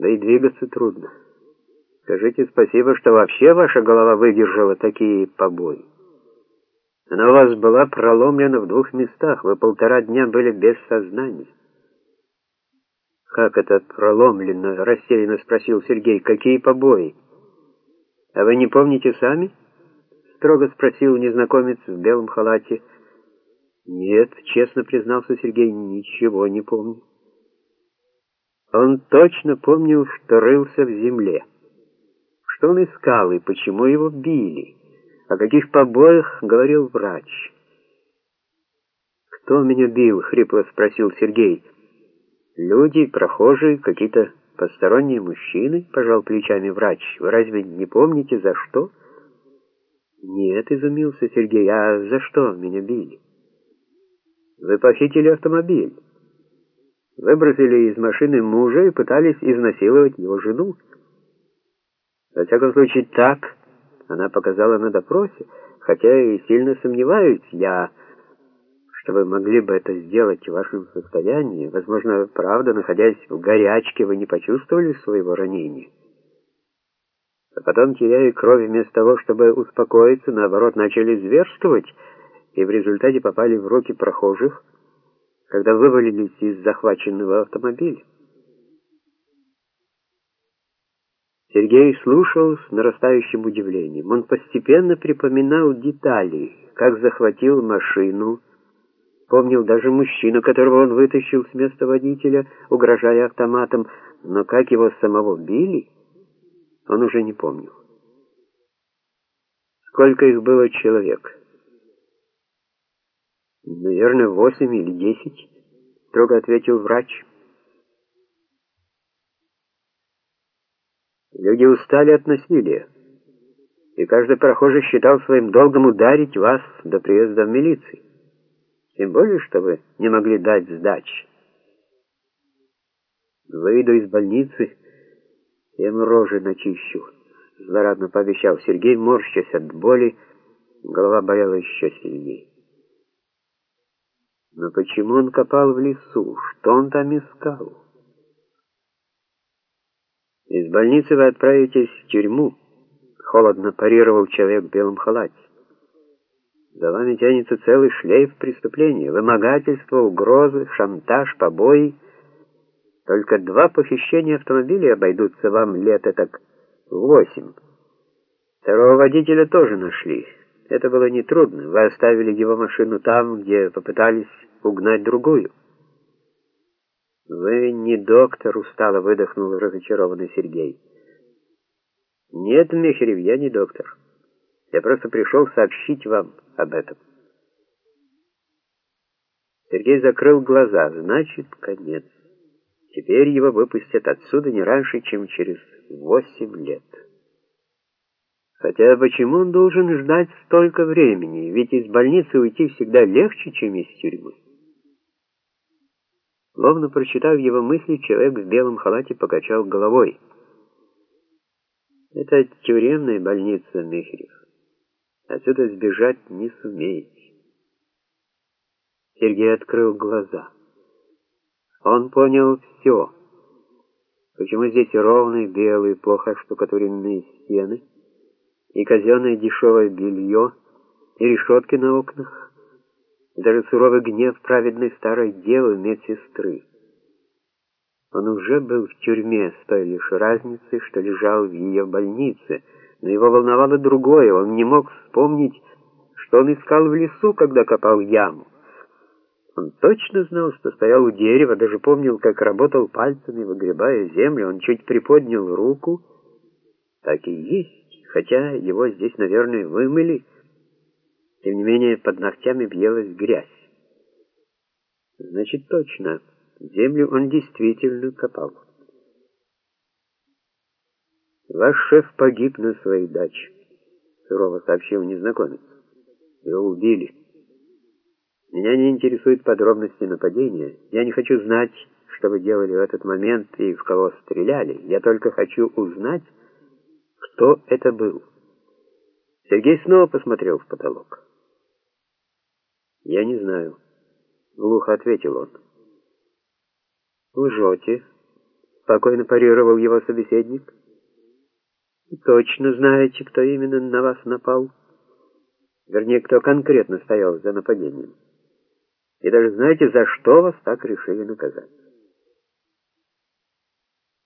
Да и двигаться трудно. Скажите спасибо, что вообще ваша голова выдержала такие побои. Она у вас была проломлена в двух местах. Вы полтора дня были без сознания. «Как это проломлено?» — рассеянно спросил Сергей. «Какие побои?» «А вы не помните сами?» — строго спросил незнакомец в белом халате. «Нет», — честно признался Сергей, — «ничего не помню». Он точно помнил, что рылся в земле. Что он искал и почему его били. О каких побоях говорил врач. «Кто меня бил?» — хрипло спросил Сергей. «Люди, прохожие, какие-то посторонние мужчины?» — пожал плечами врач. «Вы разве не помните, за что?» «Нет», — изумился Сергей. «А за что меня били?» «Вы похитили автомобиль» выбросили из машины мужа и пытались изнасиловать его жену. Во всяком случае, так она показала на допросе, хотя и сильно сомневаюсь я, что вы могли бы это сделать в вашем состоянии. Возможно, правда, находясь в горячке, вы не почувствовали своего ранения. А потом, теряя кровь, вместо того, чтобы успокоиться, наоборот, начали зверствовать, и в результате попали в руки прохожих, когда вывалились из захваченного автомобиля. Сергей слушал с нарастающим удивлением. Он постепенно припоминал детали, как захватил машину, помнил даже мужчину, которого он вытащил с места водителя, угрожая автоматом, но как его самого били, он уже не помнил. Сколько их было человек? «Наверное, восемь или десять», — строго ответил врач. Люди устали от насилия, и каждый прохожий считал своим долгом ударить вас до приезда в милицию. Тем более, что вы не могли дать сдачи. Выйду из больницы, тем рожи начищу, злорадно пообещал Сергей, морщась от боли, голова болела еще сильнее. Но почему он копал в лесу? Что он там искал? Из больницы вы отправитесь в тюрьму, холодно парировал человек в белом халате. За вами тянется целый шлейф преступлений, вымогательство, угрозы, шантаж, побои. Только два похищения автомобиля обойдутся вам лет так восемь. Второго водителя тоже нашли. Это было нетрудно. Вы оставили его машину там, где попытались угнать другую. «Вы не доктор», — устало выдохнул разочарованный Сергей. «Нет, Мехерев, я не доктор. Я просто пришел сообщить вам об этом». Сергей закрыл глаза. «Значит, конец. Теперь его выпустят отсюда не раньше, чем через восемь лет». Хотя почему он должен ждать столько времени? Ведь из больницы уйти всегда легче, чем из тюрьмы. Словно прочитав его мысли, человек в белом халате покачал головой. Это тюремная больница, Михрев. Отсюда сбежать не сумеете. Сергей открыл глаза. Он понял все. Почему здесь ровные, белые, плохо штукатуренные стены, и казенное дешевое белье, и решетки на окнах, даже суровый гнев праведной старой девы медсестры. Он уже был в тюрьме с той лишь разницей, что лежал в ее больнице, но его волновало другое, он не мог вспомнить, что он искал в лесу, когда копал яму. Он точно знал, что стоял у дерева, даже помнил, как работал пальцами, выгребая землю. Он чуть приподнял руку. Так и есть хотя его здесь, наверное, вымыли, тем не менее под ногтями въелась грязь. Значит, точно, землю он действительно копал. «Ваш шеф погиб на своей даче», — сурово сообщил незнакомец. «Его убили. Меня не интересуют подробности нападения. Я не хочу знать, что вы делали в этот момент и в кого стреляли. Я только хочу узнать, кто это был? Сергей снова посмотрел в потолок. «Я не знаю», — глухо ответил он. «Лжете», спокойно парировал его собеседник. Точно знаете, кто именно на вас напал? Вернее, кто конкретно стоял за нападением. И даже знаете, за что вас так решили наказать.